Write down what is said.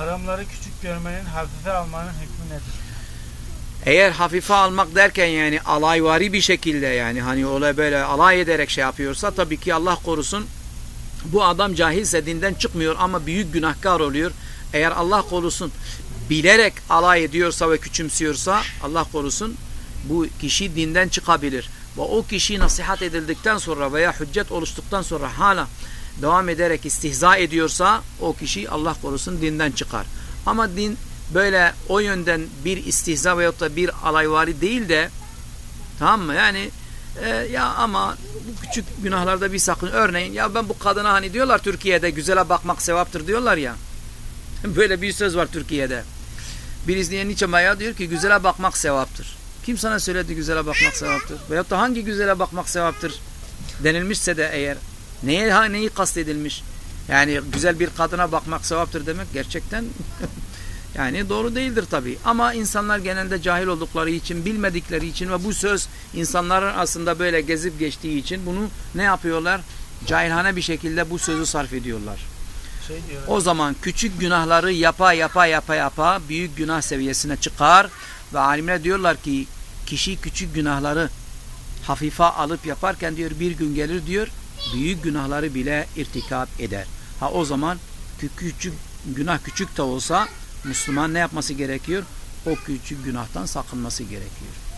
Haramları küçük görmenin, hafife almanın hükmü nedir? Eğer hafife almak derken yani alayvari bir şekilde yani hani öyle böyle alay ederek şey yapıyorsa tabii ki Allah korusun bu adam cahilse dinden çıkmıyor ama büyük günahkar oluyor. Eğer Allah korusun bilerek alay ediyorsa ve küçümsüyorsa Allah korusun bu kişi dinden çıkabilir. Ve o kişi nasihat edildikten sonra veya hüccet oluştuktan sonra hala devam ederek istihza ediyorsa o kişi Allah korusun dinden çıkar. Ama din böyle o yönden bir istihza veyahut da bir alayvari değil de tamam mı? Yani e, ya ama bu küçük günahlarda bir sakın. Örneğin ya ben bu kadına hani diyorlar Türkiye'de güzele bakmak sevaptır diyorlar ya. Böyle bir söz var Türkiye'de. Bir izleyen Nietzsche Maya diyor ki güzele bakmak sevaptır. Kim sana söyledi güzele bakmak sevaptır? Veyahut da hangi güzele bakmak sevaptır denilmişse de eğer neye ha, neyi kastedilmiş? Yani güzel bir kadına bakmak sevaptır demek gerçekten yani doğru değildir tabii. Ama insanlar genelde cahil oldukları için, bilmedikleri için ve bu söz insanların aslında böyle gezip geçtiği için bunu ne yapıyorlar? Cahilhane bir şekilde bu sözü sarf ediyorlar. Şey diyor. O zaman küçük günahları yapa yapa yapa yapa büyük günah seviyesine çıkar ve alimler diyorlar ki kişi küçük günahları hafife alıp yaparken diyor bir gün gelir diyor büyük günahları bile irtikap eder. Ha o zaman küçük günah küçük de olsa Müslüman ne yapması gerekiyor? O küçük günahtan sakınması gerekiyor.